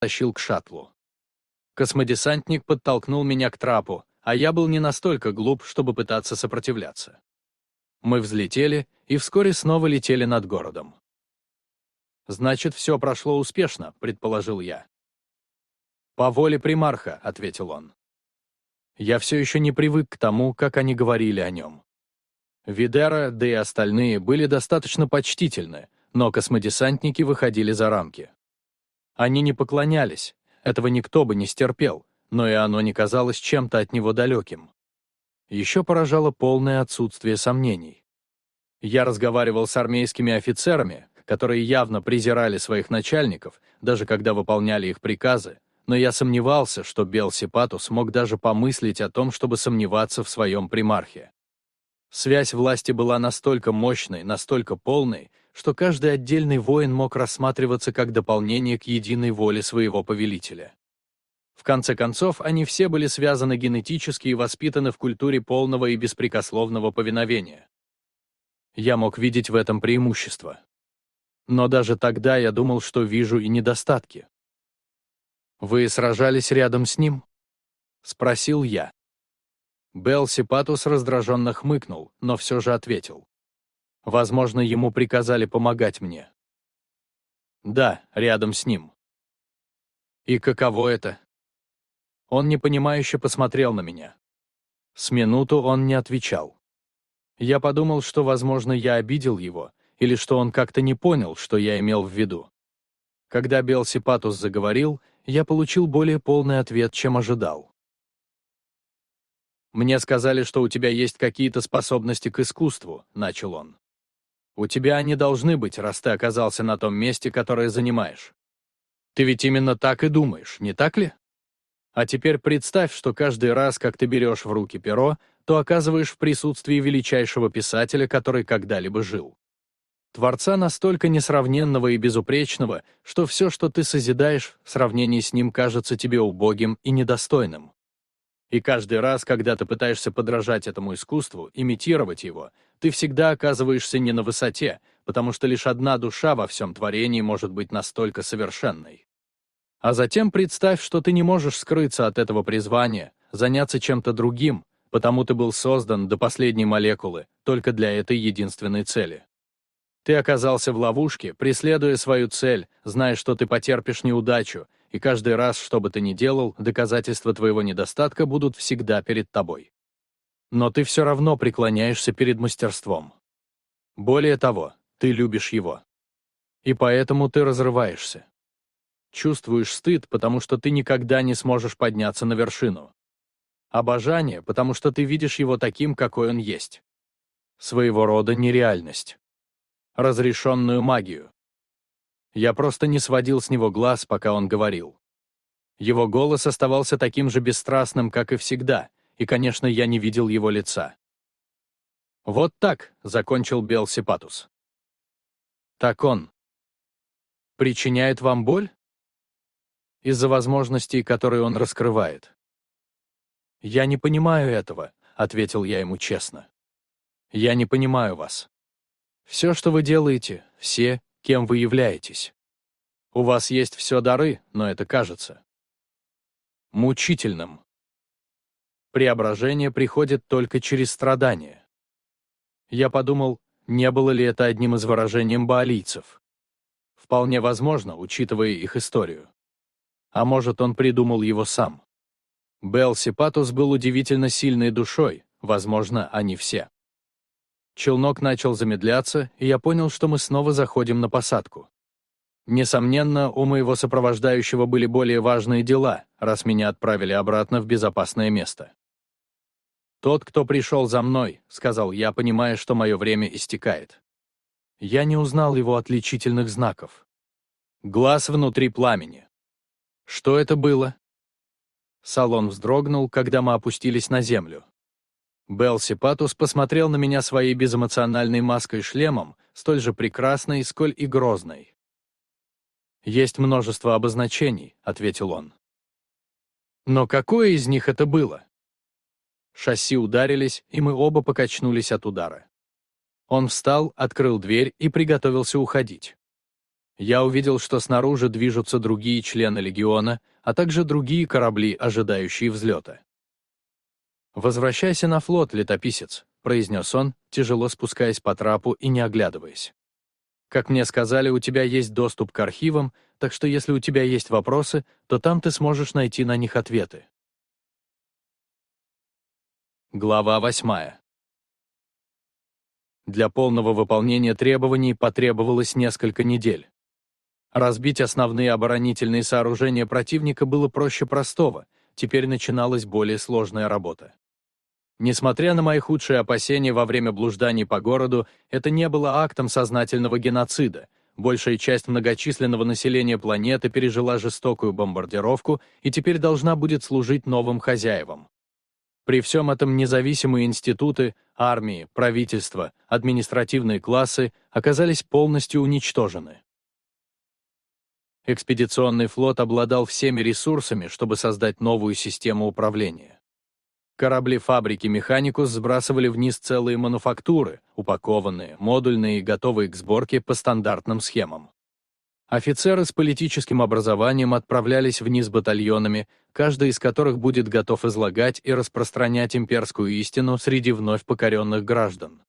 тащил к шаттлу. Космодесантник подтолкнул меня к трапу, а я был не настолько глуп, чтобы пытаться сопротивляться. Мы взлетели и вскоре снова летели над городом. «Значит, все прошло успешно», — предположил я. «По воле примарха», — ответил он. Я все еще не привык к тому, как они говорили о нем. Видера, да и остальные были достаточно почтительны, но космодесантники выходили за рамки. Они не поклонялись, этого никто бы не стерпел, но и оно не казалось чем-то от него далеким. Еще поражало полное отсутствие сомнений. Я разговаривал с армейскими офицерами, которые явно презирали своих начальников, даже когда выполняли их приказы, но я сомневался, что Белсипатус мог даже помыслить о том, чтобы сомневаться в своем примархе. Связь власти была настолько мощной, настолько полной, что каждый отдельный воин мог рассматриваться как дополнение к единой воле своего повелителя. В конце концов, они все были связаны генетически и воспитаны в культуре полного и беспрекословного повиновения. Я мог видеть в этом преимущество. Но даже тогда я думал, что вижу и недостатки. «Вы сражались рядом с ним?» — спросил я. Белл Сипатус раздраженно хмыкнул, но все же ответил. Возможно, ему приказали помогать мне. Да, рядом с ним. И каково это? Он непонимающе посмотрел на меня. С минуту он не отвечал. Я подумал, что, возможно, я обидел его, или что он как-то не понял, что я имел в виду. Когда Белсипатус заговорил, я получил более полный ответ, чем ожидал. «Мне сказали, что у тебя есть какие-то способности к искусству», — начал он. У тебя они должны быть, раз ты оказался на том месте, которое занимаешь. Ты ведь именно так и думаешь, не так ли? А теперь представь, что каждый раз, как ты берешь в руки перо, то оказываешь в присутствии величайшего писателя, который когда-либо жил. Творца настолько несравненного и безупречного, что все, что ты созидаешь, в сравнении с ним кажется тебе убогим и недостойным. И каждый раз, когда ты пытаешься подражать этому искусству, имитировать его, ты всегда оказываешься не на высоте, потому что лишь одна душа во всем творении может быть настолько совершенной. А затем представь, что ты не можешь скрыться от этого призвания, заняться чем-то другим, потому ты был создан до последней молекулы, только для этой единственной цели. Ты оказался в ловушке, преследуя свою цель, зная, что ты потерпишь неудачу, и каждый раз, что бы ты ни делал, доказательства твоего недостатка будут всегда перед тобой. Но ты все равно преклоняешься перед мастерством. Более того, ты любишь его. И поэтому ты разрываешься. Чувствуешь стыд, потому что ты никогда не сможешь подняться на вершину. Обожание, потому что ты видишь его таким, какой он есть. Своего рода нереальность. Разрешенную магию. Я просто не сводил с него глаз, пока он говорил. Его голос оставался таким же бесстрастным, как и всегда, и, конечно, я не видел его лица. «Вот так», — закончил Белсипатус. «Так он. Причиняет вам боль?» «Из-за возможностей, которые он раскрывает». «Я не понимаю этого», — ответил я ему честно. «Я не понимаю вас. Все, что вы делаете, все, кем вы являетесь. У вас есть все дары, но это кажется мучительным. Преображение приходит только через страдания. Я подумал, не было ли это одним из выражений баалийцев. Вполне возможно, учитывая их историю. А может, он придумал его сам. Белсипатус был удивительно сильной душой, возможно, они все. Челнок начал замедляться, и я понял, что мы снова заходим на посадку. Несомненно, у моего сопровождающего были более важные дела, раз меня отправили обратно в безопасное место. «Тот, кто пришел за мной», — сказал я, понимая, что мое время истекает. Я не узнал его отличительных знаков. Глаз внутри пламени. Что это было? Салон вздрогнул, когда мы опустились на землю. Белсипатус посмотрел на меня своей безэмоциональной маской-шлемом, столь же прекрасной, сколь и грозной. «Есть множество обозначений», — ответил он. «Но какое из них это было?» Шасси ударились, и мы оба покачнулись от удара. Он встал, открыл дверь и приготовился уходить. Я увидел, что снаружи движутся другие члены легиона, а также другие корабли, ожидающие взлета. «Возвращайся на флот, летописец», — произнес он, тяжело спускаясь по трапу и не оглядываясь. «Как мне сказали, у тебя есть доступ к архивам, так что если у тебя есть вопросы, то там ты сможешь найти на них ответы». Глава восьмая. Для полного выполнения требований потребовалось несколько недель. Разбить основные оборонительные сооружения противника было проще простого, теперь начиналась более сложная работа. Несмотря на мои худшие опасения во время блужданий по городу, это не было актом сознательного геноцида. Большая часть многочисленного населения планеты пережила жестокую бомбардировку и теперь должна будет служить новым хозяевам. При всем этом независимые институты, армии, правительства, административные классы оказались полностью уничтожены. Экспедиционный флот обладал всеми ресурсами, чтобы создать новую систему управления. Корабли фабрики «Механикус» сбрасывали вниз целые мануфактуры, упакованные, модульные и готовые к сборке по стандартным схемам. Офицеры с политическим образованием отправлялись вниз батальонами, каждый из которых будет готов излагать и распространять имперскую истину среди вновь покоренных граждан.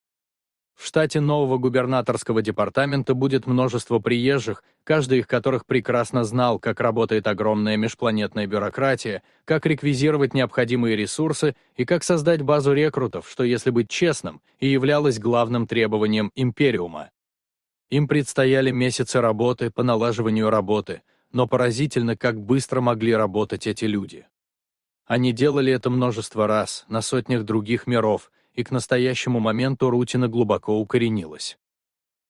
В штате нового губернаторского департамента будет множество приезжих, каждый из которых прекрасно знал, как работает огромная межпланетная бюрократия, как реквизировать необходимые ресурсы и как создать базу рекрутов, что, если быть честным, и являлось главным требованием Империума. Им предстояли месяцы работы по налаживанию работы, но поразительно, как быстро могли работать эти люди. Они делали это множество раз, на сотнях других миров, и к настоящему моменту рутина глубоко укоренилась.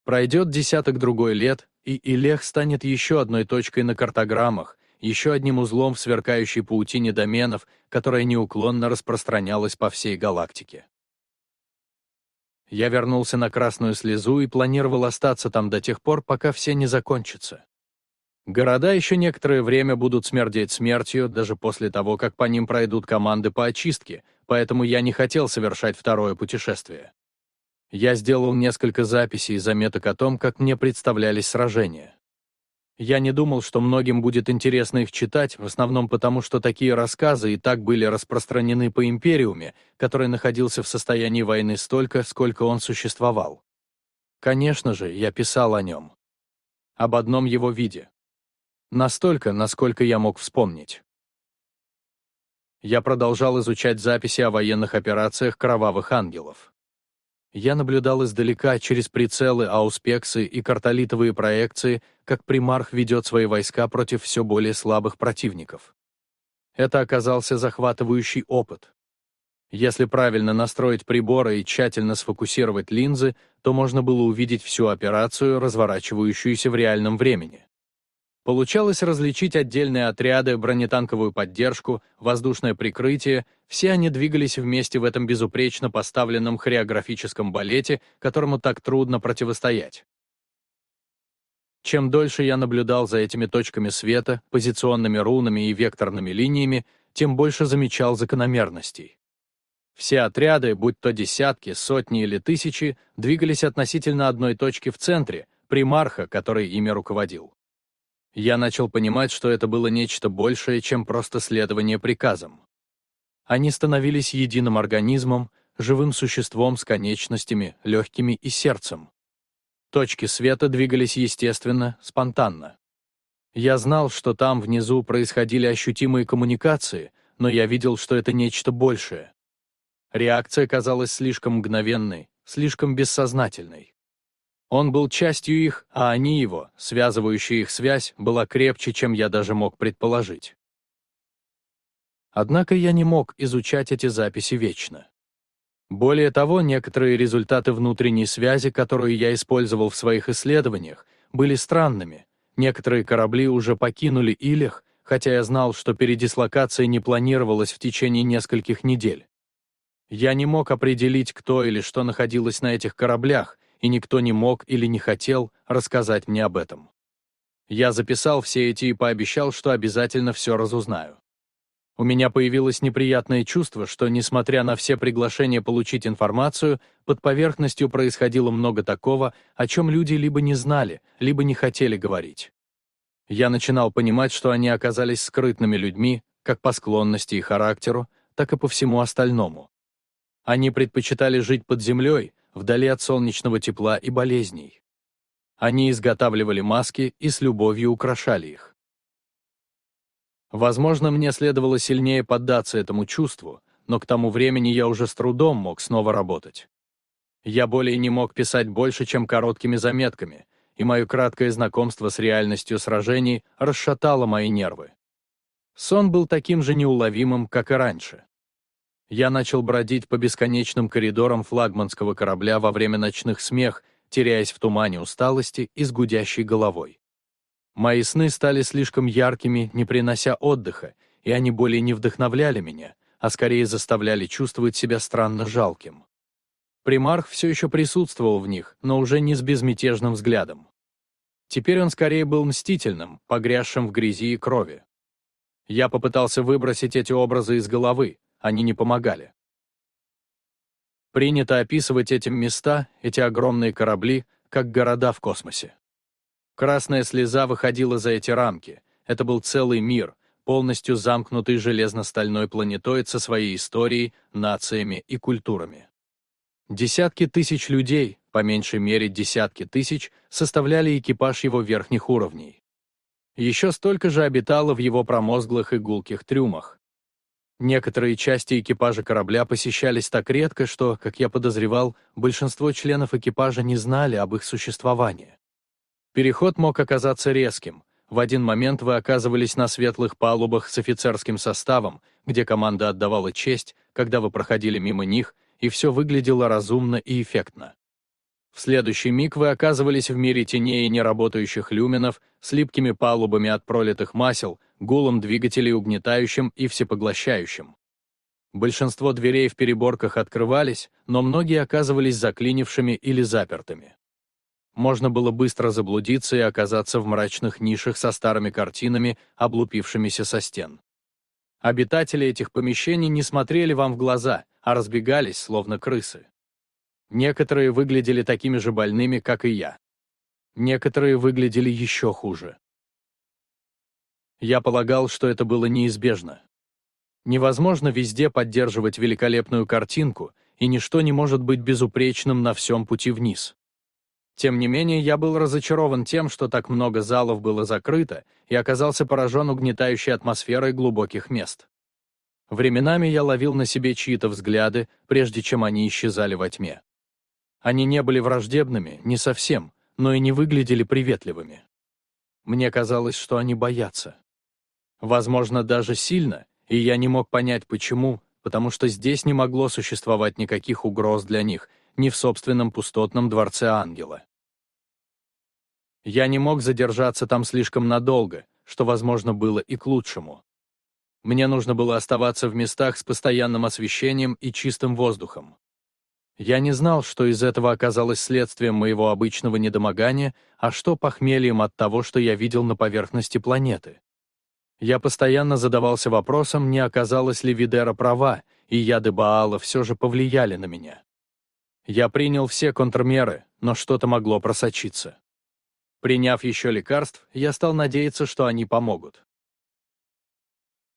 Пройдет десяток-другой лет, и Илех станет еще одной точкой на картограммах, еще одним узлом в сверкающей паутине доменов, которая неуклонно распространялась по всей галактике. Я вернулся на Красную Слезу и планировал остаться там до тех пор, пока все не закончатся. Города еще некоторое время будут смердеть смертью, даже после того, как по ним пройдут команды по очистке, поэтому я не хотел совершать второе путешествие. Я сделал несколько записей и заметок о том, как мне представлялись сражения. Я не думал, что многим будет интересно их читать, в основном потому, что такие рассказы и так были распространены по Империуме, который находился в состоянии войны столько, сколько он существовал. Конечно же, я писал о нем. Об одном его виде. Настолько, насколько я мог вспомнить. Я продолжал изучать записи о военных операциях «Кровавых ангелов». Я наблюдал издалека через прицелы, ауспексы и картолитовые проекции, как примарх ведет свои войска против все более слабых противников. Это оказался захватывающий опыт. Если правильно настроить приборы и тщательно сфокусировать линзы, то можно было увидеть всю операцию, разворачивающуюся в реальном времени. Получалось различить отдельные отряды, бронетанковую поддержку, воздушное прикрытие, все они двигались вместе в этом безупречно поставленном хореографическом балете, которому так трудно противостоять. Чем дольше я наблюдал за этими точками света, позиционными рунами и векторными линиями, тем больше замечал закономерностей. Все отряды, будь то десятки, сотни или тысячи, двигались относительно одной точки в центре, примарха, который ими руководил. Я начал понимать, что это было нечто большее, чем просто следование приказам. Они становились единым организмом, живым существом с конечностями, легкими и сердцем. Точки света двигались естественно, спонтанно. Я знал, что там внизу происходили ощутимые коммуникации, но я видел, что это нечто большее. Реакция казалась слишком мгновенной, слишком бессознательной. Он был частью их, а они его, связывающая их связь, была крепче, чем я даже мог предположить. Однако я не мог изучать эти записи вечно. Более того, некоторые результаты внутренней связи, которую я использовал в своих исследованиях, были странными. Некоторые корабли уже покинули Илих, хотя я знал, что передислокация не планировалась в течение нескольких недель. Я не мог определить, кто или что находилось на этих кораблях, и никто не мог или не хотел рассказать мне об этом. Я записал все эти и пообещал, что обязательно все разузнаю. У меня появилось неприятное чувство, что, несмотря на все приглашения получить информацию, под поверхностью происходило много такого, о чем люди либо не знали, либо не хотели говорить. Я начинал понимать, что они оказались скрытными людьми, как по склонности и характеру, так и по всему остальному. Они предпочитали жить под землей, вдали от солнечного тепла и болезней. Они изготавливали маски и с любовью украшали их. Возможно, мне следовало сильнее поддаться этому чувству, но к тому времени я уже с трудом мог снова работать. Я более не мог писать больше, чем короткими заметками, и мое краткое знакомство с реальностью сражений расшатало мои нервы. Сон был таким же неуловимым, как и раньше. Я начал бродить по бесконечным коридорам флагманского корабля во время ночных смех, теряясь в тумане усталости и с гудящей головой. Мои сны стали слишком яркими, не принося отдыха, и они более не вдохновляли меня, а скорее заставляли чувствовать себя странно жалким. Примарх все еще присутствовал в них, но уже не с безмятежным взглядом. Теперь он скорее был мстительным, погрязшим в грязи и крови. Я попытался выбросить эти образы из головы, они не помогали. Принято описывать эти места, эти огромные корабли, как города в космосе. Красная слеза выходила за эти рамки. Это был целый мир, полностью замкнутый железно-стальной планетоид со своей историей, нациями и культурами. Десятки тысяч людей, по меньшей мере десятки тысяч, составляли экипаж его верхних уровней. Еще столько же обитало в его промозглых и гулких трюмах. Некоторые части экипажа корабля посещались так редко, что, как я подозревал, большинство членов экипажа не знали об их существовании. Переход мог оказаться резким. В один момент вы оказывались на светлых палубах с офицерским составом, где команда отдавала честь, когда вы проходили мимо них, и все выглядело разумно и эффектно. В следующий миг вы оказывались в мире теней и неработающих люминов с липкими палубами от пролитых масел, гулом двигателей угнетающим и всепоглощающим. Большинство дверей в переборках открывались, но многие оказывались заклинившими или запертыми можно было быстро заблудиться и оказаться в мрачных нишах со старыми картинами, облупившимися со стен. Обитатели этих помещений не смотрели вам в глаза, а разбегались, словно крысы. Некоторые выглядели такими же больными, как и я. Некоторые выглядели еще хуже. Я полагал, что это было неизбежно. Невозможно везде поддерживать великолепную картинку, и ничто не может быть безупречным на всем пути вниз. Тем не менее, я был разочарован тем, что так много залов было закрыто, и оказался поражен угнетающей атмосферой глубоких мест. Временами я ловил на себе чьи-то взгляды, прежде чем они исчезали во тьме. Они не были враждебными, не совсем, но и не выглядели приветливыми. Мне казалось, что они боятся. Возможно, даже сильно, и я не мог понять, почему, потому что здесь не могло существовать никаких угроз для них — ни в собственном пустотном дворце ангела. Я не мог задержаться там слишком надолго, что, возможно, было и к лучшему. Мне нужно было оставаться в местах с постоянным освещением и чистым воздухом. Я не знал, что из этого оказалось следствием моего обычного недомогания, а что похмельем от того, что я видел на поверхности планеты. Я постоянно задавался вопросом, не оказалась ли Видера права, и яды Баала все же повлияли на меня. Я принял все контрмеры, но что-то могло просочиться. Приняв еще лекарств, я стал надеяться, что они помогут.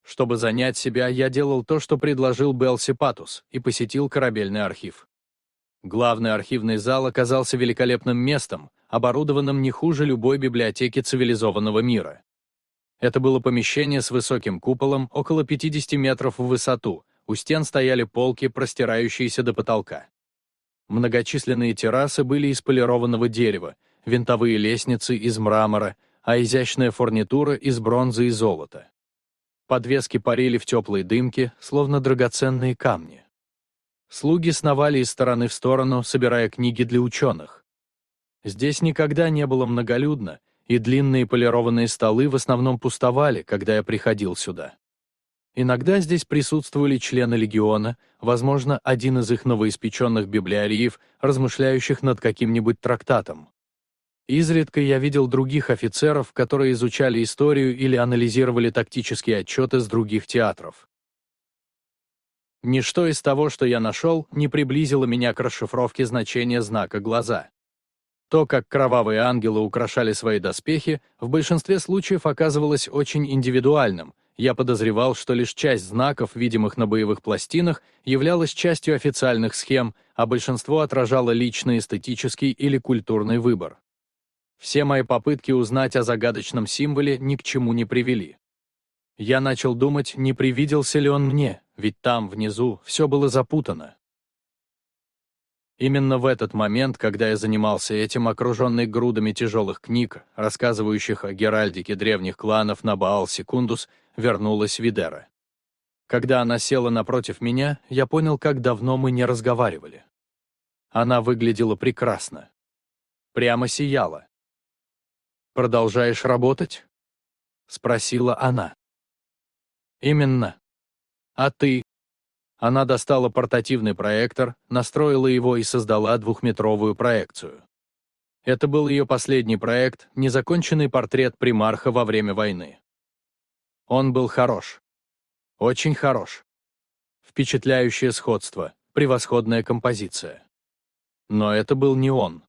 Чтобы занять себя, я делал то, что предложил Белси Патус, и посетил корабельный архив. Главный архивный зал оказался великолепным местом, оборудованным не хуже любой библиотеки цивилизованного мира. Это было помещение с высоким куполом, около 50 метров в высоту, у стен стояли полки, простирающиеся до потолка. Многочисленные террасы были из полированного дерева, винтовые лестницы из мрамора, а изящная фурнитура из бронзы и золота. Подвески парили в теплой дымке, словно драгоценные камни. Слуги сновали из стороны в сторону, собирая книги для ученых. Здесь никогда не было многолюдно, и длинные полированные столы в основном пустовали, когда я приходил сюда. Иногда здесь присутствовали члены легиона, возможно, один из их новоиспеченных библиариев, размышляющих над каким-нибудь трактатом. Изредка я видел других офицеров, которые изучали историю или анализировали тактические отчеты с других театров. Ничто из того, что я нашел, не приблизило меня к расшифровке значения знака «глаза». То, как кровавые ангелы украшали свои доспехи, в большинстве случаев оказывалось очень индивидуальным. Я подозревал, что лишь часть знаков, видимых на боевых пластинах, являлась частью официальных схем, а большинство отражало личный эстетический или культурный выбор. Все мои попытки узнать о загадочном символе ни к чему не привели. Я начал думать, не привиделся ли он мне, ведь там, внизу, все было запутано. Именно в этот момент, когда я занимался этим, окруженный грудами тяжелых книг, рассказывающих о геральдике древних кланов на Баал-Секундус, вернулась Видера. Когда она села напротив меня, я понял, как давно мы не разговаривали. Она выглядела прекрасно. Прямо сияла. «Продолжаешь работать?» — спросила она. «Именно. А ты?» Она достала портативный проектор, настроила его и создала двухметровую проекцию. Это был ее последний проект, незаконченный портрет примарха во время войны. Он был хорош. Очень хорош. Впечатляющее сходство, превосходная композиция. Но это был не он.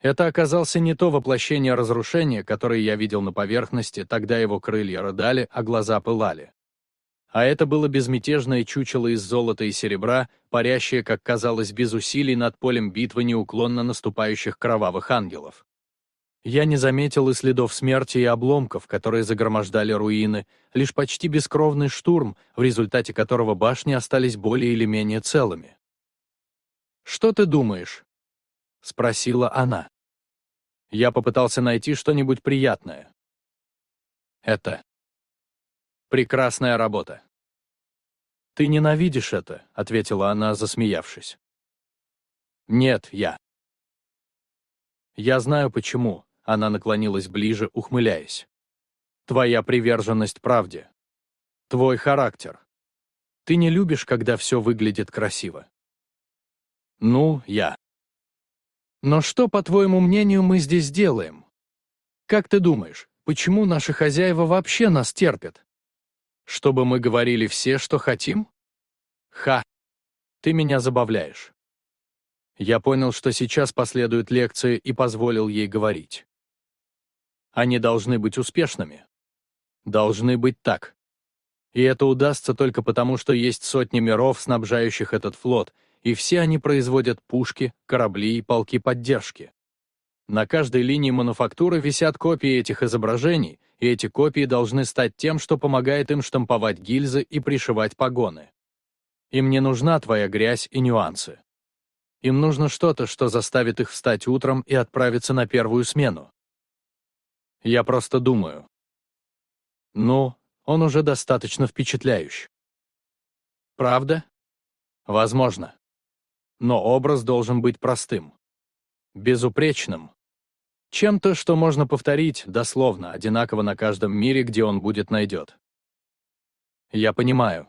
Это оказался не то воплощение разрушения, которое я видел на поверхности, тогда его крылья рыдали, а глаза пылали. А это было безмятежное чучело из золота и серебра, парящее, как казалось, без усилий над полем битвы неуклонно наступающих кровавых ангелов. Я не заметил и следов смерти и обломков, которые загромождали руины, лишь почти бескровный штурм, в результате которого башни остались более или менее целыми. «Что ты думаешь?» — спросила она. Я попытался найти что-нибудь приятное. Это Прекрасная работа. «Ты ненавидишь это», — ответила она, засмеявшись. «Нет, я». «Я знаю, почему», — она наклонилась ближе, ухмыляясь. «Твоя приверженность правде. Твой характер. Ты не любишь, когда все выглядит красиво». «Ну, я». «Но что, по твоему мнению, мы здесь делаем? Как ты думаешь, почему наши хозяева вообще нас терпят?» Чтобы мы говорили все, что хотим? Ха! Ты меня забавляешь. Я понял, что сейчас последует лекция и позволил ей говорить. Они должны быть успешными. Должны быть так. И это удастся только потому, что есть сотни миров, снабжающих этот флот, и все они производят пушки, корабли и полки поддержки. На каждой линии мануфактуры висят копии этих изображений, и эти копии должны стать тем, что помогает им штамповать гильзы и пришивать погоны. Им не нужна твоя грязь и нюансы. Им нужно что-то, что заставит их встать утром и отправиться на первую смену. Я просто думаю. Ну, он уже достаточно впечатляющий. Правда? Возможно. Но образ должен быть простым. Безупречным, чем-то, что можно повторить, дословно, одинаково на каждом мире, где он будет найдет. Я понимаю.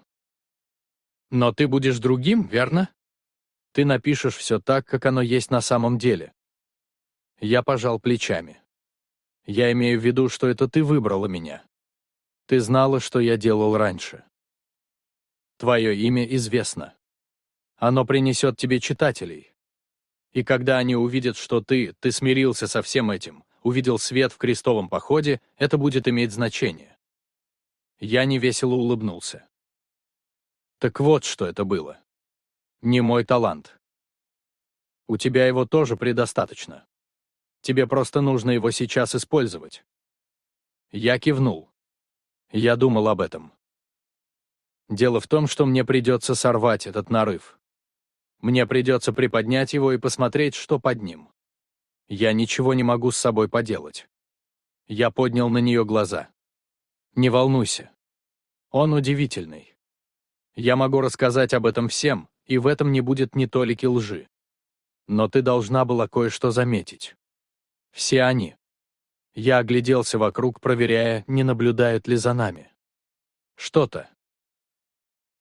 Но ты будешь другим, верно? Ты напишешь все так, как оно есть на самом деле. Я пожал плечами. Я имею в виду, что это ты выбрала меня. Ты знала, что я делал раньше. Твое имя известно. Оно принесет тебе читателей, и когда они увидят, что ты, ты смирился со всем этим, увидел свет в крестовом походе, это будет иметь значение. Я невесело улыбнулся. Так вот, что это было. Не мой талант. У тебя его тоже предостаточно. Тебе просто нужно его сейчас использовать. Я кивнул. Я думал об этом. Дело в том, что мне придется сорвать этот нарыв. Мне придется приподнять его и посмотреть, что под ним. Я ничего не могу с собой поделать. Я поднял на нее глаза. Не волнуйся. Он удивительный. Я могу рассказать об этом всем, и в этом не будет ни толики лжи. Но ты должна была кое-что заметить. Все они. Я огляделся вокруг, проверяя, не наблюдают ли за нами. Что-то.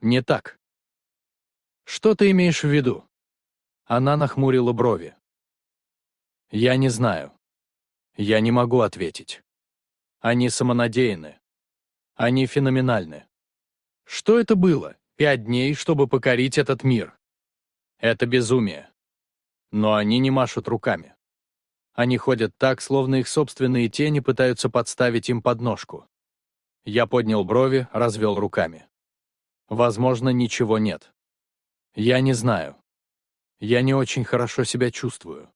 Не так. Что ты имеешь в виду? Она нахмурила брови. Я не знаю. Я не могу ответить. Они самонадеяны. Они феноменальны. Что это было? Пять дней, чтобы покорить этот мир. Это безумие. Но они не машут руками. Они ходят так, словно их собственные тени пытаются подставить им подножку. Я поднял брови, развел руками. Возможно, ничего нет. Я не знаю. Я не очень хорошо себя чувствую.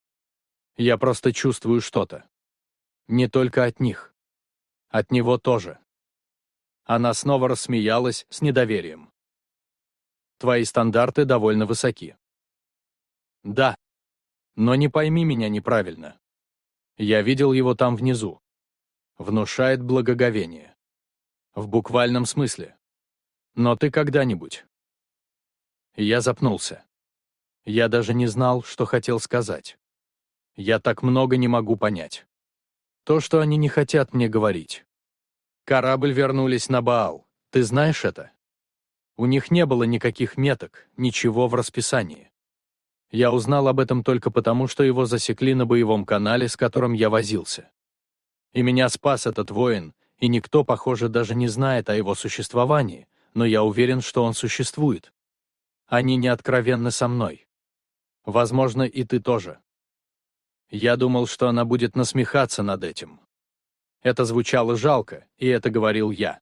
Я просто чувствую что-то. Не только от них. От него тоже. Она снова рассмеялась с недоверием. Твои стандарты довольно высоки. Да. Но не пойми меня неправильно. Я видел его там внизу. Внушает благоговение. В буквальном смысле. Но ты когда-нибудь... Я запнулся. Я даже не знал, что хотел сказать. Я так много не могу понять. То, что они не хотят мне говорить. Корабль вернулись на Баал. Ты знаешь это? У них не было никаких меток, ничего в расписании. Я узнал об этом только потому, что его засекли на боевом канале, с которым я возился. И меня спас этот воин, и никто, похоже, даже не знает о его существовании, но я уверен, что он существует. Они не откровенны со мной. Возможно, и ты тоже. Я думал, что она будет насмехаться над этим. Это звучало жалко, и это говорил я.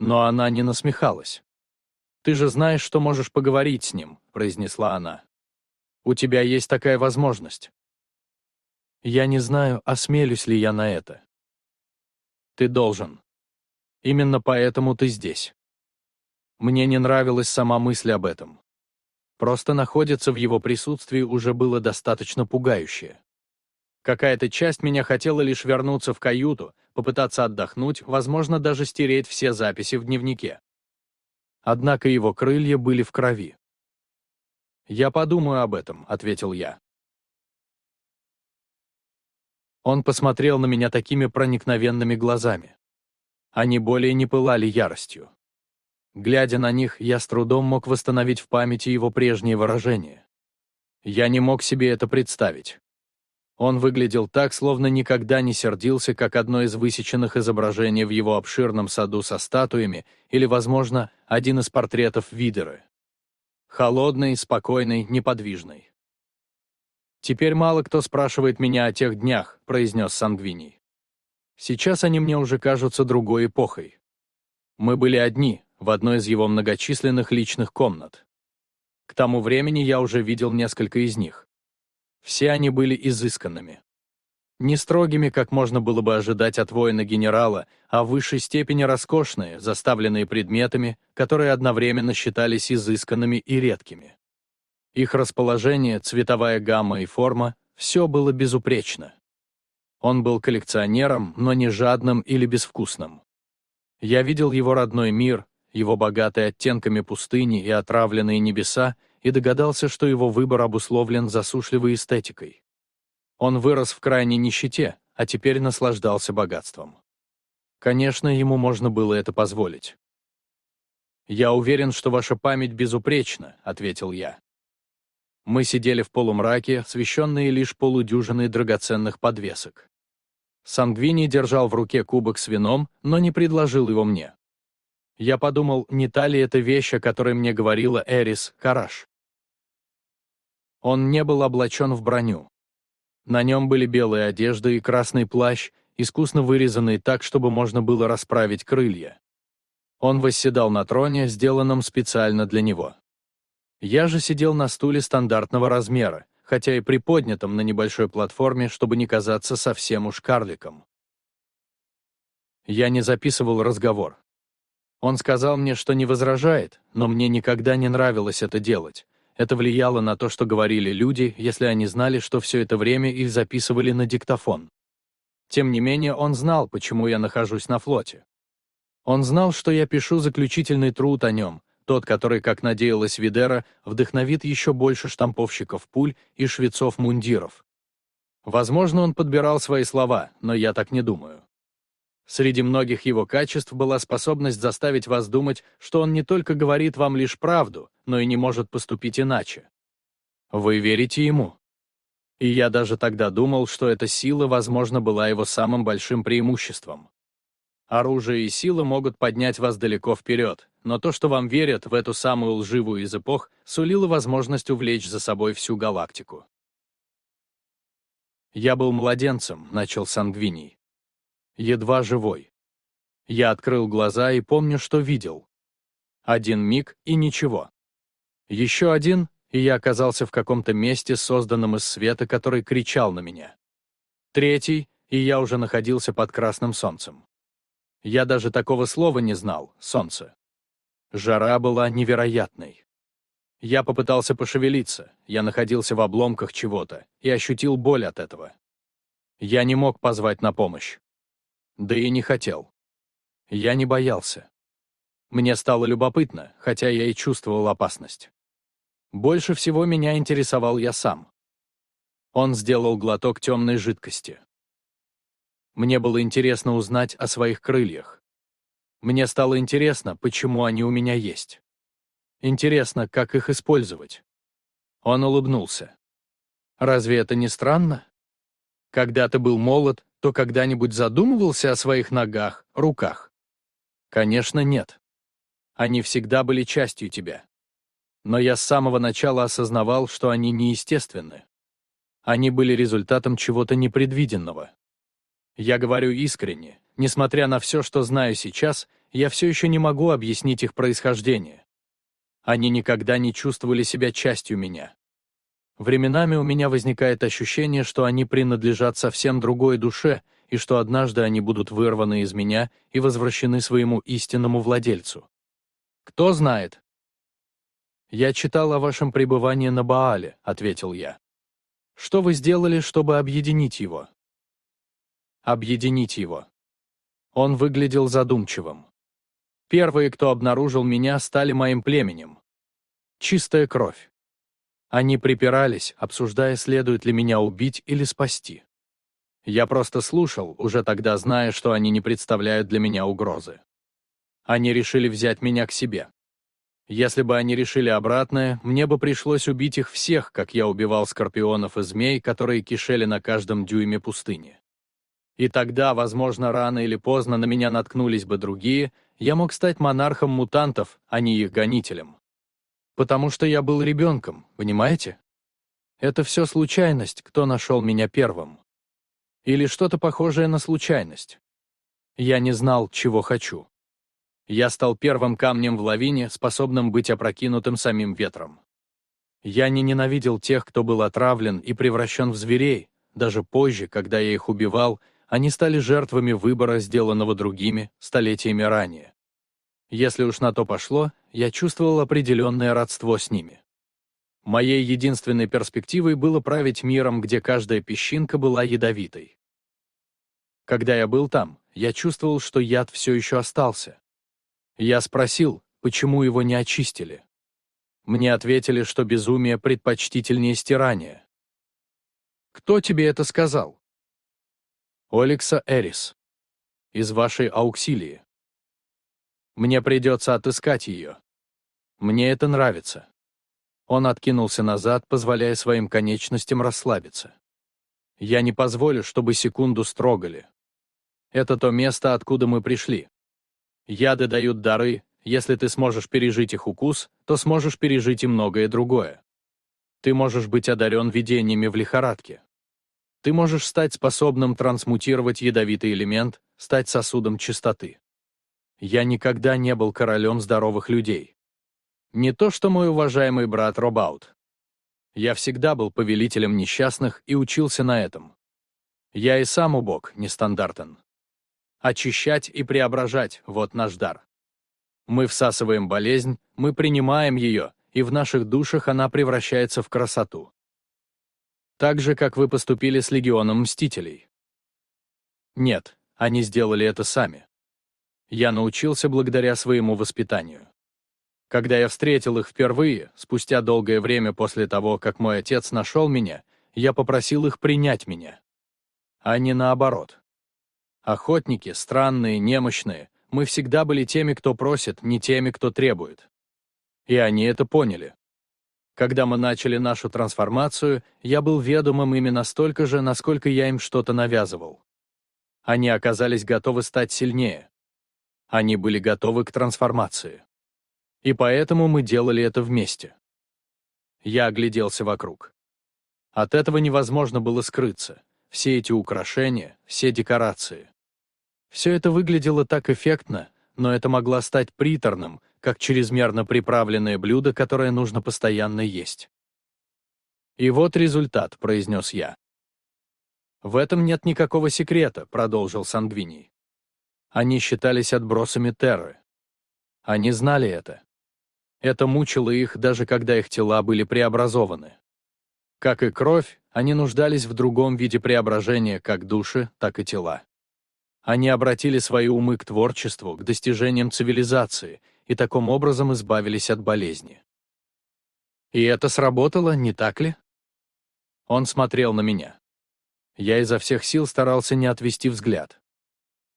Но она не насмехалась. «Ты же знаешь, что можешь поговорить с ним», — произнесла она. «У тебя есть такая возможность». Я не знаю, осмелюсь ли я на это. Ты должен. Именно поэтому ты здесь. Мне не нравилась сама мысль об этом. Просто находиться в его присутствии уже было достаточно пугающе. Какая-то часть меня хотела лишь вернуться в каюту, попытаться отдохнуть, возможно, даже стереть все записи в дневнике. Однако его крылья были в крови. «Я подумаю об этом», — ответил я. Он посмотрел на меня такими проникновенными глазами. Они более не пылали яростью. Глядя на них, я с трудом мог восстановить в памяти его прежние выражения. Я не мог себе это представить. Он выглядел так, словно никогда не сердился, как одно из высеченных изображений в его обширном саду со статуями или, возможно, один из портретов Видеры. Холодный, спокойный, неподвижный. «Теперь мало кто спрашивает меня о тех днях», — произнес Сангвиний. «Сейчас они мне уже кажутся другой эпохой. Мы были одни, в одной из его многочисленных личных комнат. К тому времени я уже видел несколько из них. Все они были изысканными. Не строгими, как можно было бы ожидать от воина-генерала, а в высшей степени роскошные, заставленные предметами, которые одновременно считались изысканными и редкими. Их расположение, цветовая гамма и форма — все было безупречно. Он был коллекционером, но не жадным или безвкусным. Я видел его родной мир, его богатые оттенками пустыни и отравленные небеса, и догадался, что его выбор обусловлен засушливой эстетикой. Он вырос в крайней нищете, а теперь наслаждался богатством. Конечно, ему можно было это позволить. «Я уверен, что ваша память безупречна», — ответил я. Мы сидели в полумраке, освещенные лишь полудюжиной драгоценных подвесок. Сангвини держал в руке кубок с вином, но не предложил его мне. Я подумал, не та ли это вещь, о которой мне говорила Эрис Караш. Он не был облачен в броню. На нем были белые одежды и красный плащ, искусно вырезанный так, чтобы можно было расправить крылья. Он восседал на троне, сделанном специально для него. Я же сидел на стуле стандартного размера, хотя и приподнятом на небольшой платформе, чтобы не казаться совсем уж карликом. Я не записывал разговор. Он сказал мне, что не возражает, но мне никогда не нравилось это делать. Это влияло на то, что говорили люди, если они знали, что все это время их записывали на диктофон. Тем не менее, он знал, почему я нахожусь на флоте. Он знал, что я пишу заключительный труд о нем, тот, который, как надеялась Видера, вдохновит еще больше штамповщиков пуль и швецов мундиров. Возможно, он подбирал свои слова, но я так не думаю. Среди многих его качеств была способность заставить вас думать, что он не только говорит вам лишь правду, но и не может поступить иначе. Вы верите ему. И я даже тогда думал, что эта сила, возможно, была его самым большим преимуществом. Оружие и сила могут поднять вас далеко вперед, но то, что вам верят в эту самую лживую из эпох, сулило возможность увлечь за собой всю галактику. «Я был младенцем», — начал Сангвиний. «Едва живой. Я открыл глаза и помню, что видел. Один миг и ничего. Еще один, и я оказался в каком-то месте, созданном из света, который кричал на меня. Третий, и я уже находился под красным солнцем. Я даже такого слова не знал — солнце. Жара была невероятной. Я попытался пошевелиться, я находился в обломках чего-то и ощутил боль от этого. Я не мог позвать на помощь. Да и не хотел. Я не боялся. Мне стало любопытно, хотя я и чувствовал опасность. Больше всего меня интересовал я сам. Он сделал глоток темной жидкости. Мне было интересно узнать о своих крыльях. Мне стало интересно, почему они у меня есть. Интересно, как их использовать. Он улыбнулся. Разве это не странно? Когда ты был молод, то когда-нибудь задумывался о своих ногах, руках? Конечно, нет. Они всегда были частью тебя. Но я с самого начала осознавал, что они неестественны. Они были результатом чего-то непредвиденного. Я говорю искренне, несмотря на все, что знаю сейчас, я все еще не могу объяснить их происхождение. Они никогда не чувствовали себя частью меня. Временами у меня возникает ощущение, что они принадлежат совсем другой душе, и что однажды они будут вырваны из меня и возвращены своему истинному владельцу. Кто знает? «Я читал о вашем пребывании на Баале», — ответил я. «Что вы сделали, чтобы объединить его?» объединить его. Он выглядел задумчивым. Первые, кто обнаружил меня, стали моим племенем. Чистая кровь. Они припирались, обсуждая, следует ли меня убить или спасти. Я просто слушал, уже тогда зная, что они не представляют для меня угрозы. Они решили взять меня к себе. Если бы они решили обратное, мне бы пришлось убить их всех, как я убивал скорпионов и змей, которые кишели на каждом дюйме пустыни. И тогда, возможно, рано или поздно на меня наткнулись бы другие, я мог стать монархом мутантов, а не их гонителем. Потому что я был ребенком, понимаете? Это все случайность, кто нашел меня первым. Или что-то похожее на случайность. Я не знал, чего хочу. Я стал первым камнем в лавине, способным быть опрокинутым самим ветром. Я не ненавидел тех, кто был отравлен и превращен в зверей, даже позже, когда я их убивал, они стали жертвами выбора, сделанного другими, столетиями ранее. Если уж на то пошло, я чувствовал определенное родство с ними. Моей единственной перспективой было править миром, где каждая песчинка была ядовитой. Когда я был там, я чувствовал, что яд все еще остался. Я спросил, почему его не очистили. Мне ответили, что безумие предпочтительнее стирания. «Кто тебе это сказал?» Олекса Эрис. Из вашей ауксилии. Мне придется отыскать ее. Мне это нравится. Он откинулся назад, позволяя своим конечностям расслабиться. Я не позволю, чтобы секунду строгали. Это то место, откуда мы пришли. Яды дают дары, если ты сможешь пережить их укус, то сможешь пережить и многое другое. Ты можешь быть одарен видениями в лихорадке. Ты можешь стать способным трансмутировать ядовитый элемент, стать сосудом чистоты. Я никогда не был королем здоровых людей. Не то что мой уважаемый брат Робаут. Я всегда был повелителем несчастных и учился на этом. Я и сам убог, нестандартен. Очищать и преображать — вот наш дар. Мы всасываем болезнь, мы принимаем ее, и в наших душах она превращается в красоту. Так же, как вы поступили с Легионом Мстителей. Нет, они сделали это сами. Я научился благодаря своему воспитанию. Когда я встретил их впервые, спустя долгое время после того, как мой отец нашел меня, я попросил их принять меня. А не наоборот. Охотники, странные, немощные, мы всегда были теми, кто просит, не теми, кто требует. И они это поняли. Когда мы начали нашу трансформацию, я был ведомым ими настолько же, насколько я им что-то навязывал. Они оказались готовы стать сильнее. Они были готовы к трансформации. И поэтому мы делали это вместе. Я огляделся вокруг. От этого невозможно было скрыться. Все эти украшения, все декорации. Все это выглядело так эффектно, но это могло стать приторным, как чрезмерно приправленное блюдо, которое нужно постоянно есть. «И вот результат», — произнес я. «В этом нет никакого секрета», — продолжил Сангвиний. Они считались отбросами Терры. Они знали это. Это мучило их, даже когда их тела были преобразованы. Как и кровь, они нуждались в другом виде преображения как души, так и тела. Они обратили свои умы к творчеству, к достижениям цивилизации, и таким образом избавились от болезни. И это сработало, не так ли? Он смотрел на меня. Я изо всех сил старался не отвести взгляд.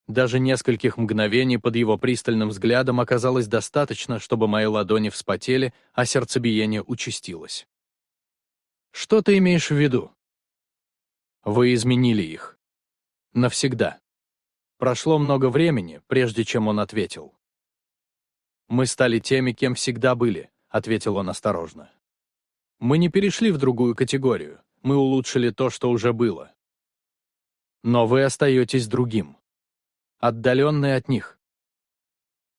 Даже нескольких мгновений под его пристальным взглядом оказалось достаточно, чтобы мои ладони вспотели, а сердцебиение участилось. Что ты имеешь в виду? Вы изменили их. Навсегда. Прошло много времени, прежде чем он ответил. «Мы стали теми, кем всегда были», — ответил он осторожно. «Мы не перешли в другую категорию, мы улучшили то, что уже было. Но вы остаетесь другим отдаленные от них.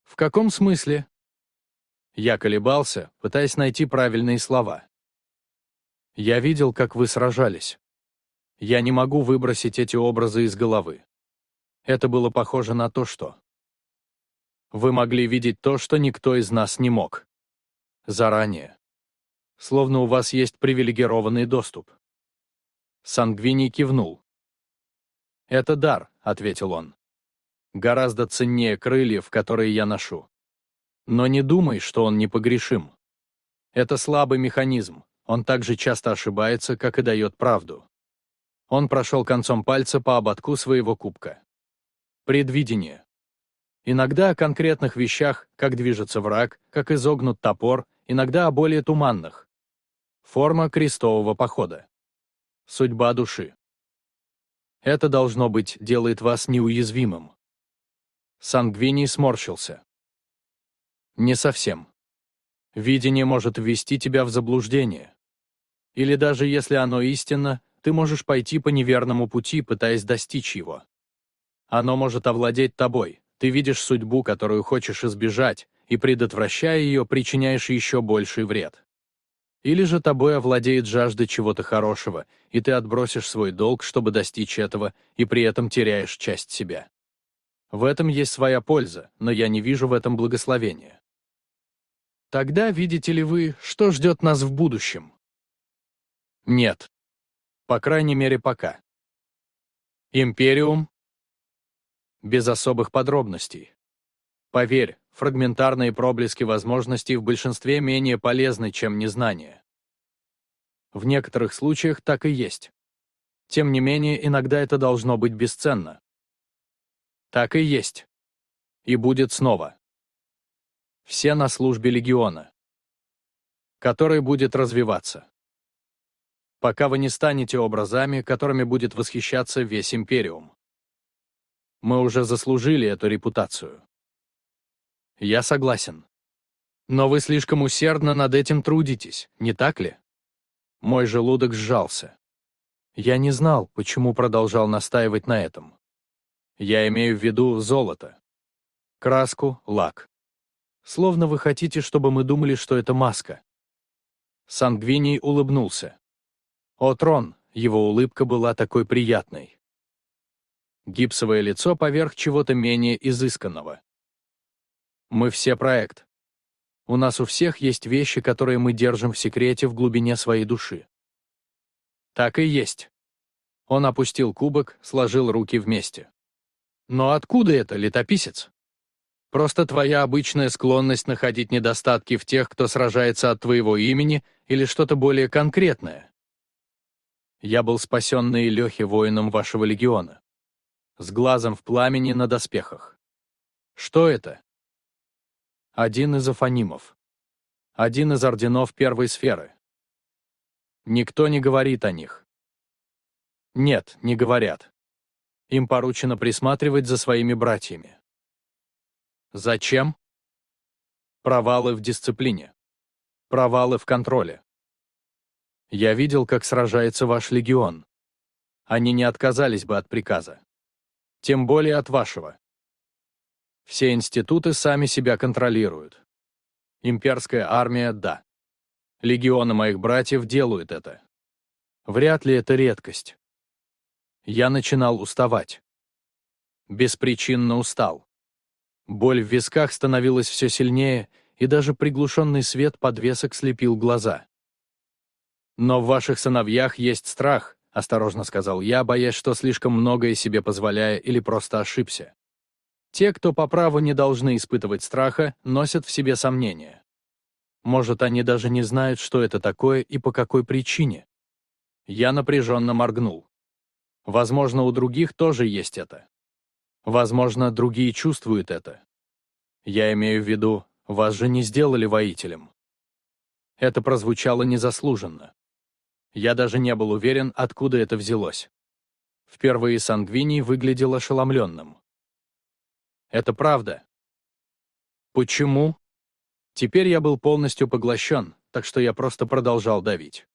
В каком смысле? Я колебался, пытаясь найти правильные слова. Я видел, как вы сражались. Я не могу выбросить эти образы из головы. Это было похоже на то, что... Вы могли видеть то, что никто из нас не мог. Заранее. Словно у вас есть привилегированный доступ. Сангвини кивнул. «Это дар», — ответил он гораздо ценнее крыльев, которые я ношу. Но не думай, что он непогрешим. Это слабый механизм, он так же часто ошибается, как и дает правду. Он прошел концом пальца по ободку своего кубка. Предвидение. Иногда о конкретных вещах, как движется враг, как изогнут топор, иногда о более туманных. Форма крестового похода. Судьба души. Это, должно быть, делает вас неуязвимым. Сангвиний сморщился. Не совсем. Видение может ввести тебя в заблуждение. Или даже если оно истинно, ты можешь пойти по неверному пути, пытаясь достичь его. Оно может овладеть тобой, ты видишь судьбу, которую хочешь избежать, и, предотвращая ее, причиняешь еще больший вред. Или же тобой овладеет жажда чего-то хорошего, и ты отбросишь свой долг, чтобы достичь этого, и при этом теряешь часть себя. В этом есть своя польза, но я не вижу в этом благословения. Тогда видите ли вы, что ждет нас в будущем? Нет. По крайней мере, пока. Империум? Без особых подробностей. Поверь, фрагментарные проблески возможностей в большинстве менее полезны, чем незнание. В некоторых случаях так и есть. Тем не менее, иногда это должно быть бесценно. Так и есть. И будет снова. Все на службе легиона, который будет развиваться. Пока вы не станете образами, которыми будет восхищаться весь Империум. Мы уже заслужили эту репутацию. Я согласен. Но вы слишком усердно над этим трудитесь, не так ли? Мой желудок сжался. Я не знал, почему продолжал настаивать на этом. Я имею в виду золото. Краску, лак. Словно вы хотите, чтобы мы думали, что это маска. Сангвиний улыбнулся. О, трон, его улыбка была такой приятной. Гипсовое лицо поверх чего-то менее изысканного. Мы все проект. У нас у всех есть вещи, которые мы держим в секрете в глубине своей души. Так и есть. Он опустил кубок, сложил руки вместе. Но откуда это, летописец? Просто твоя обычная склонность находить недостатки в тех, кто сражается от твоего имени, или что-то более конкретное? Я был спасенный Лехи воином вашего легиона. С глазом в пламени на доспехах. Что это? Один из афанимов. Один из орденов первой сферы. Никто не говорит о них. Нет, не говорят. Им поручено присматривать за своими братьями. Зачем? Провалы в дисциплине. Провалы в контроле. Я видел, как сражается ваш легион. Они не отказались бы от приказа. Тем более от вашего. Все институты сами себя контролируют. Имперская армия – да. Легионы моих братьев делают это. Вряд ли это редкость. Я начинал уставать. Беспричинно устал. Боль в висках становилась все сильнее, и даже приглушенный свет подвесок слепил глаза. «Но в ваших сыновьях есть страх», — осторожно сказал я, боясь, что слишком многое себе позволяя или просто ошибся. Те, кто по праву не должны испытывать страха, носят в себе сомнения. Может, они даже не знают, что это такое и по какой причине. Я напряженно моргнул. Возможно, у других тоже есть это. Возможно, другие чувствуют это. Я имею в виду, вас же не сделали воителем. Это прозвучало незаслуженно. Я даже не был уверен, откуда это взялось. Впервые Сангвиний выглядел ошеломленным. Это правда. Почему? Теперь я был полностью поглощен, так что я просто продолжал давить.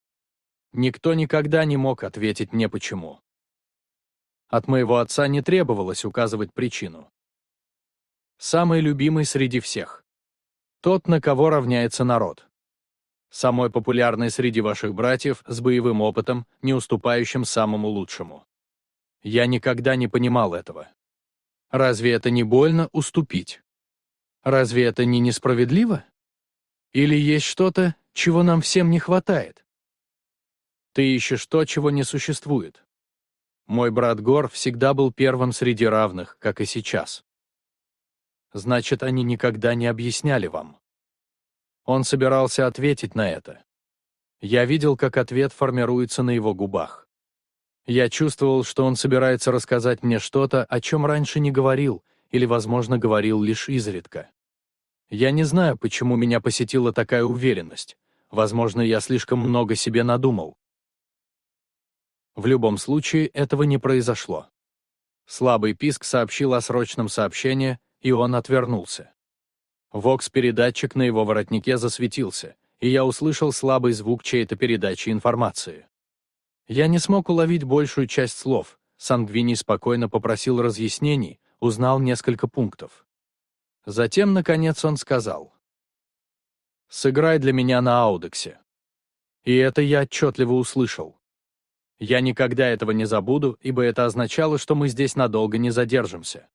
Никто никогда не мог ответить мне почему. От моего отца не требовалось указывать причину. Самый любимый среди всех. Тот, на кого равняется народ. Самой популярный среди ваших братьев с боевым опытом, не уступающим самому лучшему. Я никогда не понимал этого. Разве это не больно уступить? Разве это не несправедливо? Или есть что-то, чего нам всем не хватает? Ты ищешь то, чего не существует. Мой брат Гор всегда был первым среди равных, как и сейчас. Значит, они никогда не объясняли вам. Он собирался ответить на это. Я видел, как ответ формируется на его губах. Я чувствовал, что он собирается рассказать мне что-то, о чем раньше не говорил, или, возможно, говорил лишь изредка. Я не знаю, почему меня посетила такая уверенность. Возможно, я слишком много себе надумал. В любом случае, этого не произошло. Слабый писк сообщил о срочном сообщении, и он отвернулся. Вокс-передатчик на его воротнике засветился, и я услышал слабый звук чьей-то передачи информации. Я не смог уловить большую часть слов, Сангвини спокойно попросил разъяснений, узнал несколько пунктов. Затем, наконец, он сказал. «Сыграй для меня на аудексе». И это я отчетливо услышал. Я никогда этого не забуду, ибо это означало, что мы здесь надолго не задержимся.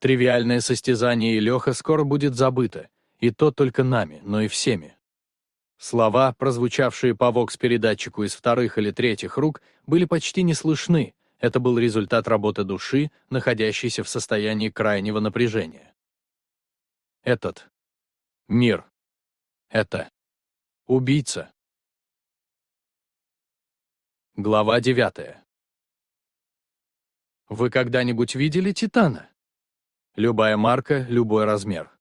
Тривиальное состязание и Леха скоро будет забыто, и то только нами, но и всеми. Слова, прозвучавшие по вокс-передатчику из вторых или третьих рук, были почти не слышны, это был результат работы души, находящейся в состоянии крайнего напряжения. Этот мир — это убийца. Глава 9. Вы когда-нибудь видели Титана? Любая марка, любой размер.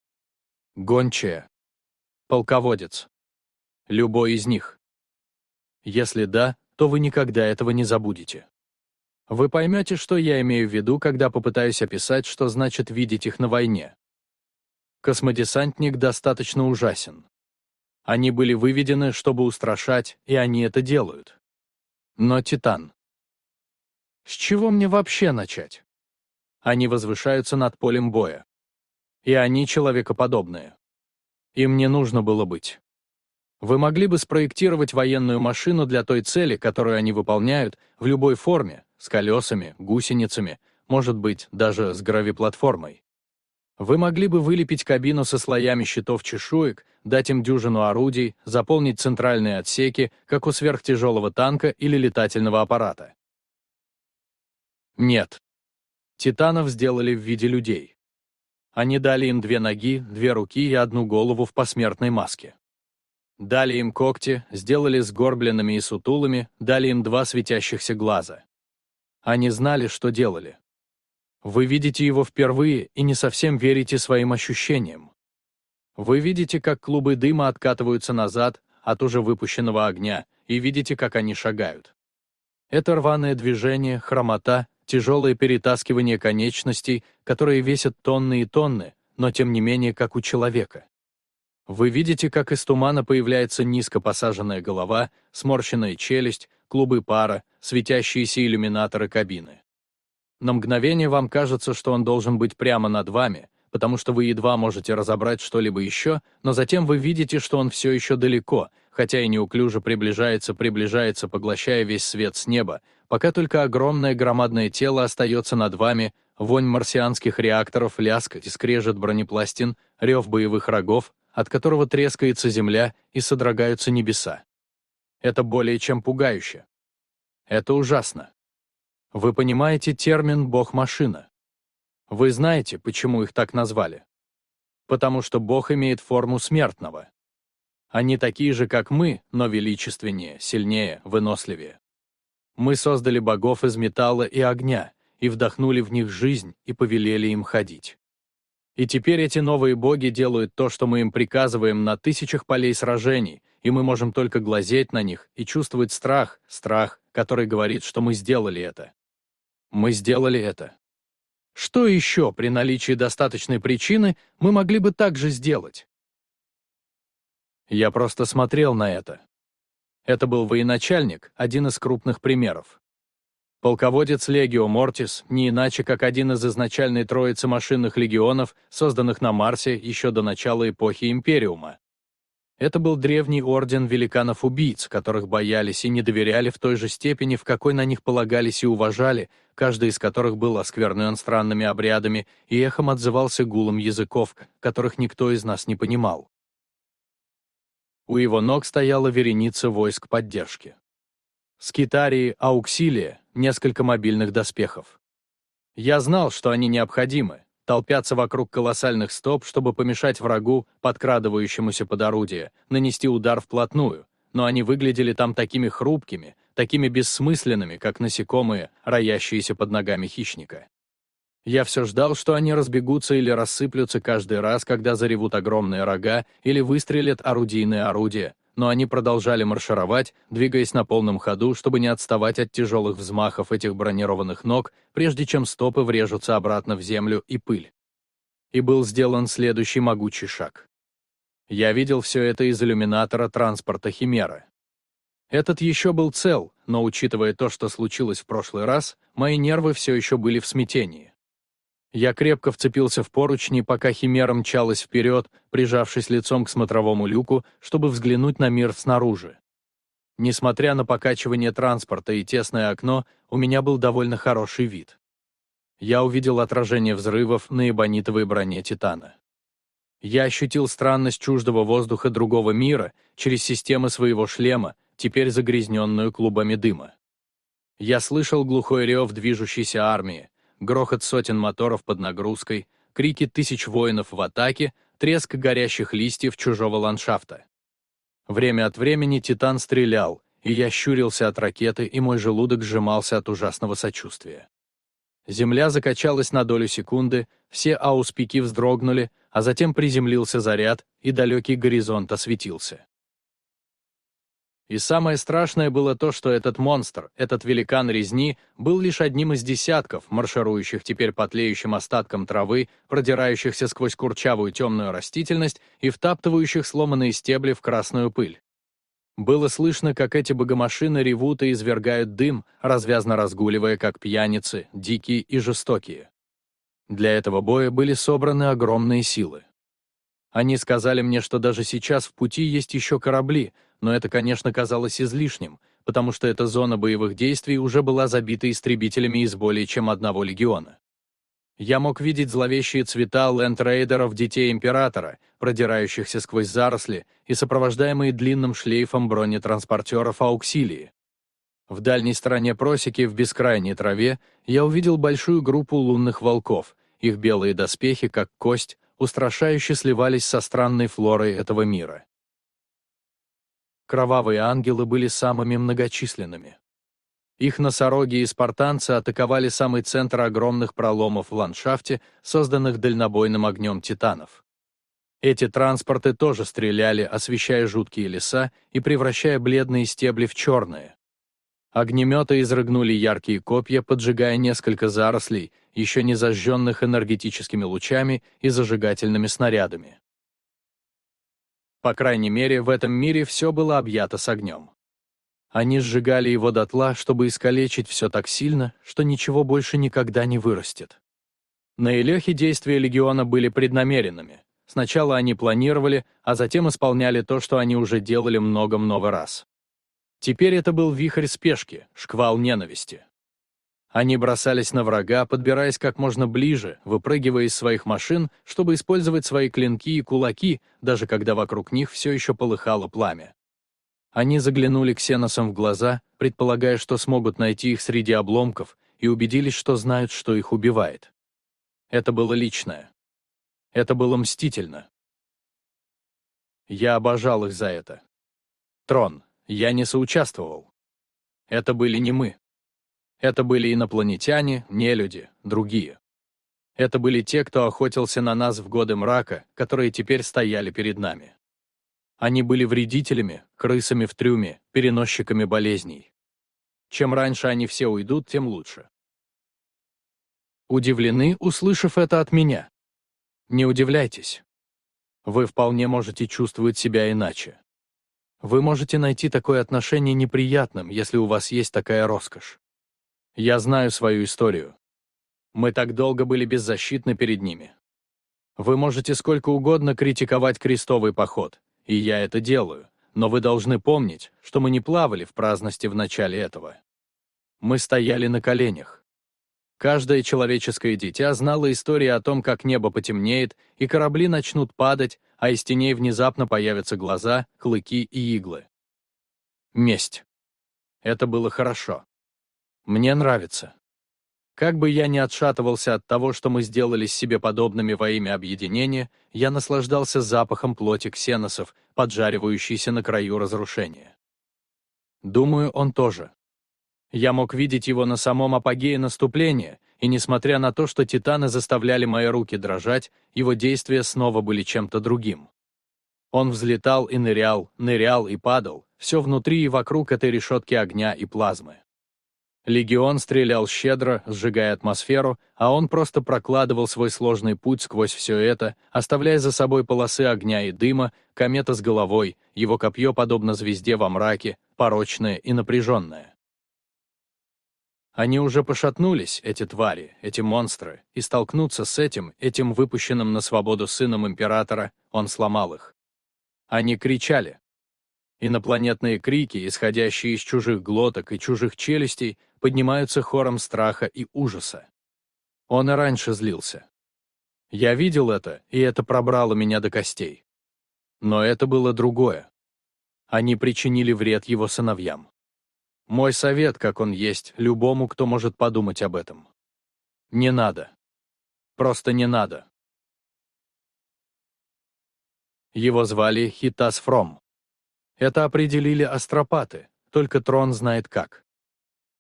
Гончая. Полководец. Любой из них. Если да, то вы никогда этого не забудете. Вы поймете, что я имею в виду, когда попытаюсь описать, что значит видеть их на войне. Космодесантник достаточно ужасен. Они были выведены, чтобы устрашать, и они это делают. Но Титан. С чего мне вообще начать? Они возвышаются над полем боя. И они человекоподобные. Им не нужно было быть. Вы могли бы спроектировать военную машину для той цели, которую они выполняют, в любой форме, с колесами, гусеницами, может быть, даже с гравиплатформой. Вы могли бы вылепить кабину со слоями щитов чешуек, дать им дюжину орудий, заполнить центральные отсеки, как у сверхтяжелого танка или летательного аппарата. Нет. Титанов сделали в виде людей. Они дали им две ноги, две руки и одну голову в посмертной маске. Дали им когти, сделали сгорбленными и сутулыми, дали им два светящихся глаза. Они знали, что делали. Вы видите его впервые и не совсем верите своим ощущениям. Вы видите, как клубы дыма откатываются назад от уже выпущенного огня, и видите, как они шагают. Это рваное движение, хромота, тяжелое перетаскивание конечностей, которые весят тонны и тонны, но тем не менее как у человека. Вы видите, как из тумана появляется низко посаженная голова, сморщенная челюсть, клубы пара, светящиеся иллюминаторы кабины. На мгновение вам кажется, что он должен быть прямо над вами, потому что вы едва можете разобрать что-либо еще, но затем вы видите, что он все еще далеко, хотя и неуклюже приближается, приближается, поглощая весь свет с неба, пока только огромное громадное тело остается над вами, вонь марсианских реакторов, лязг и скрежет бронепластин, рев боевых рогов, от которого трескается земля и содрогаются небеса. Это более чем пугающе. Это ужасно. Вы понимаете термин «бог-машина». Вы знаете, почему их так назвали? Потому что Бог имеет форму смертного. Они такие же, как мы, но величественнее, сильнее, выносливее. Мы создали богов из металла и огня, и вдохнули в них жизнь, и повелели им ходить. И теперь эти новые боги делают то, что мы им приказываем на тысячах полей сражений, и мы можем только глазеть на них и чувствовать страх, страх, который говорит, что мы сделали это. Мы сделали это. Что еще при наличии достаточной причины мы могли бы также сделать? Я просто смотрел на это. Это был военачальник, один из крупных примеров. Полководец Легио Мортис, не иначе как один из изначальной троицы машинных легионов, созданных на Марсе еще до начала эпохи Империума. Это был древний орден великанов-убийц, которых боялись и не доверяли в той же степени, в какой на них полагались и уважали, каждый из которых был осквернен странными обрядами и эхом отзывался гулом языков, которых никто из нас не понимал. У его ног стояла вереница войск поддержки. Скитарии, ауксилия, несколько мобильных доспехов. Я знал, что они необходимы, толпятся вокруг колоссальных стоп, чтобы помешать врагу, подкрадывающемуся под орудие, нанести удар вплотную, но они выглядели там такими хрупкими, такими бессмысленными, как насекомые, роящиеся под ногами хищника. Я все ждал, что они разбегутся или рассыплются каждый раз, когда заревут огромные рога или выстрелят орудийные орудия, но они продолжали маршировать, двигаясь на полном ходу, чтобы не отставать от тяжелых взмахов этих бронированных ног, прежде чем стопы врежутся обратно в землю и пыль. И был сделан следующий могучий шаг. Я видел все это из иллюминатора транспорта Химера. Этот еще был цел, но учитывая то, что случилось в прошлый раз, мои нервы все еще были в смятении. Я крепко вцепился в поручни, пока Химера мчалась вперед, прижавшись лицом к смотровому люку, чтобы взглянуть на мир снаружи. Несмотря на покачивание транспорта и тесное окно, у меня был довольно хороший вид. Я увидел отражение взрывов на эбонитовой броне Титана. Я ощутил странность чуждого воздуха другого мира через системы своего шлема, теперь загрязненную клубами дыма. Я слышал глухой рев движущейся армии, грохот сотен моторов под нагрузкой, крики тысяч воинов в атаке, треск горящих листьев чужого ландшафта. Время от времени Титан стрелял, и я щурился от ракеты, и мой желудок сжимался от ужасного сочувствия. Земля закачалась на долю секунды, все ауспики вздрогнули, а затем приземлился заряд, и далекий горизонт осветился. И самое страшное было то, что этот монстр, этот великан резни, был лишь одним из десятков, марширующих теперь по тлеющим остаткам травы, продирающихся сквозь курчавую темную растительность и втаптывающих сломанные стебли в красную пыль. Было слышно, как эти богомашины ревут и извергают дым, развязно разгуливая, как пьяницы, дикие и жестокие. Для этого боя были собраны огромные силы. Они сказали мне, что даже сейчас в пути есть еще корабли, но это, конечно, казалось излишним, потому что эта зона боевых действий уже была забита истребителями из более чем одного легиона. Я мог видеть зловещие цвета ленд-рейдеров Детей Императора, продирающихся сквозь заросли и сопровождаемые длинным шлейфом бронетранспортеров Ауксилии. В дальней стороне просеки, в бескрайней траве, я увидел большую группу лунных волков, их белые доспехи, как кость, устрашающе сливались со странной флорой этого мира. Кровавые ангелы были самыми многочисленными. Их носороги и спартанцы атаковали самый центр огромных проломов в ландшафте, созданных дальнобойным огнем титанов. Эти транспорты тоже стреляли, освещая жуткие леса и превращая бледные стебли в черные. Огнеметы изрыгнули яркие копья, поджигая несколько зарослей, еще не зажженных энергетическими лучами и зажигательными снарядами. По крайней мере, в этом мире все было объято с огнем. Они сжигали его дотла, чтобы искалечить все так сильно, что ничего больше никогда не вырастет. На Илехе действия легиона были преднамеренными. Сначала они планировали, а затем исполняли то, что они уже делали много-много раз. Теперь это был вихрь спешки, шквал ненависти. Они бросались на врага, подбираясь как можно ближе, выпрыгивая из своих машин, чтобы использовать свои клинки и кулаки, даже когда вокруг них все еще полыхало пламя. Они заглянули ксеносам в глаза, предполагая, что смогут найти их среди обломков, и убедились, что знают, что их убивает. Это было личное. Это было мстительно. Я обожал их за это. Трон, я не соучаствовал. Это были не мы. Это были инопланетяне, нелюди, другие. Это были те, кто охотился на нас в годы мрака, которые теперь стояли перед нами. Они были вредителями, крысами в трюме, переносчиками болезней. Чем раньше они все уйдут, тем лучше. Удивлены, услышав это от меня? Не удивляйтесь. Вы вполне можете чувствовать себя иначе. Вы можете найти такое отношение неприятным, если у вас есть такая роскошь. Я знаю свою историю. Мы так долго были беззащитны перед ними. Вы можете сколько угодно критиковать крестовый поход, и я это делаю, но вы должны помнить, что мы не плавали в праздности в начале этого. Мы стояли на коленях. Каждое человеческое дитя знало истории о том, как небо потемнеет, и корабли начнут падать, а из теней внезапно появятся глаза, клыки и иглы. Месть. Это было хорошо. Мне нравится. Как бы я ни отшатывался от того, что мы сделали себе подобными во имя объединения, я наслаждался запахом плоти ксеносов, поджаривающейся на краю разрушения. Думаю, он тоже. Я мог видеть его на самом апогее наступления, и несмотря на то, что титаны заставляли мои руки дрожать, его действия снова были чем-то другим. Он взлетал и нырял, нырял и падал, все внутри и вокруг этой решетки огня и плазмы. Легион стрелял щедро, сжигая атмосферу, а он просто прокладывал свой сложный путь сквозь все это, оставляя за собой полосы огня и дыма, комета с головой, его копье подобно звезде во мраке, порочное и напряженное. Они уже пошатнулись, эти твари, эти монстры, и столкнуться с этим, этим выпущенным на свободу сыном императора, он сломал их. Они кричали, Инопланетные крики, исходящие из чужих глоток и чужих челюстей, поднимаются хором страха и ужаса. Он и раньше злился. Я видел это, и это пробрало меня до костей. Но это было другое. Они причинили вред его сыновьям. Мой совет, как он есть, любому, кто может подумать об этом. Не надо. Просто не надо. Его звали Хитас Фром. Это определили астропаты, только трон знает как.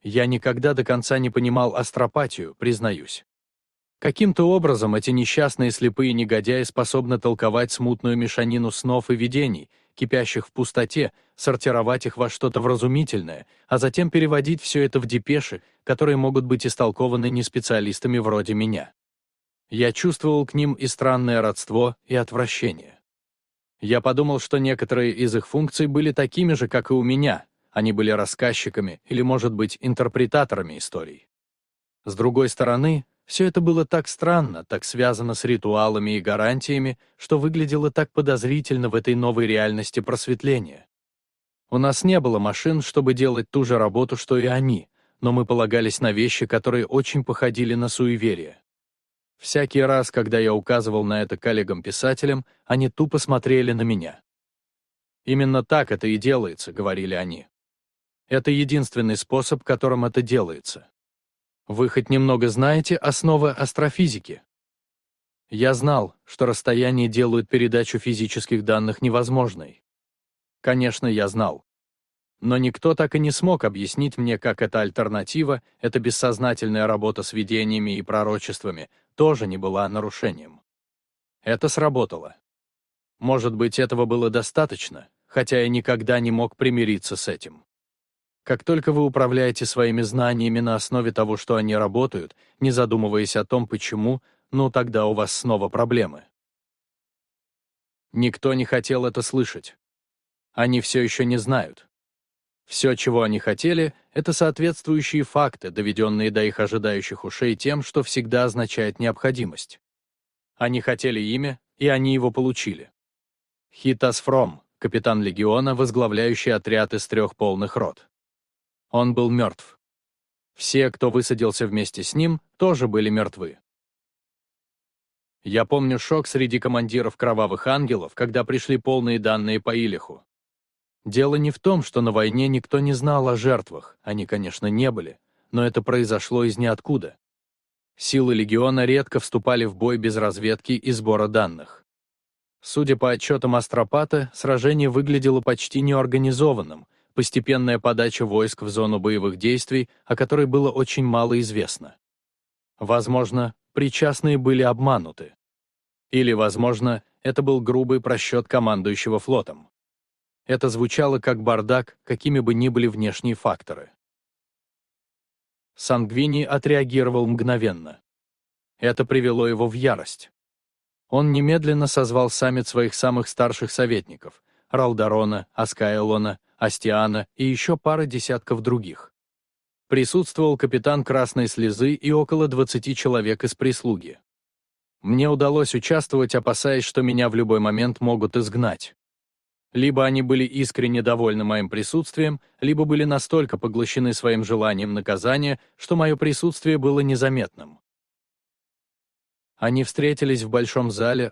Я никогда до конца не понимал астропатию, признаюсь. Каким-то образом эти несчастные слепые негодяи способны толковать смутную мешанину снов и видений, кипящих в пустоте, сортировать их во что-то вразумительное, а затем переводить все это в депеши, которые могут быть истолкованы не специалистами вроде меня. Я чувствовал к ним и странное родство, и отвращение. Я подумал, что некоторые из их функций были такими же, как и у меня. Они были рассказчиками или, может быть, интерпретаторами историй. С другой стороны, все это было так странно, так связано с ритуалами и гарантиями, что выглядело так подозрительно в этой новой реальности просветления. У нас не было машин, чтобы делать ту же работу, что и они, но мы полагались на вещи, которые очень походили на суеверие. Всякий раз, когда я указывал на это коллегам-писателям, они тупо смотрели на меня. «Именно так это и делается», — говорили они. «Это единственный способ, которым это делается. Вы хоть немного знаете основы астрофизики?» Я знал, что расстояние делают передачу физических данных невозможной. Конечно, я знал. Но никто так и не смог объяснить мне, как эта альтернатива, эта бессознательная работа с видениями и пророчествами, тоже не была нарушением. Это сработало. Может быть, этого было достаточно, хотя я никогда не мог примириться с этим. Как только вы управляете своими знаниями на основе того, что они работают, не задумываясь о том, почему, ну тогда у вас снова проблемы. Никто не хотел это слышать. Они все еще не знают. Все, чего они хотели, это соответствующие факты, доведенные до их ожидающих ушей тем, что всегда означает необходимость. Они хотели имя, и они его получили. Хитас Фром, капитан легиона, возглавляющий отряд из трех полных рот. Он был мертв. Все, кто высадился вместе с ним, тоже были мертвы. Я помню шок среди командиров кровавых ангелов, когда пришли полные данные по Илиху. Дело не в том, что на войне никто не знал о жертвах, они, конечно, не были, но это произошло из ниоткуда. Силы легиона редко вступали в бой без разведки и сбора данных. Судя по отчетам Астропата, сражение выглядело почти неорганизованным, постепенная подача войск в зону боевых действий, о которой было очень мало известно. Возможно, причастные были обмануты. Или, возможно, это был грубый просчет командующего флотом. Это звучало как бардак, какими бы ни были внешние факторы. Сангвини отреагировал мгновенно. Это привело его в ярость. Он немедленно созвал саммит своих самых старших советников — Ралдарона, Аскаэлона, Астиана и еще пара десятков других. Присутствовал капитан Красной Слезы и около 20 человек из прислуги. Мне удалось участвовать, опасаясь, что меня в любой момент могут изгнать. Либо они были искренне довольны моим присутствием, либо были настолько поглощены своим желанием наказания, что мое присутствие было незаметным. Они встретились в большом зале,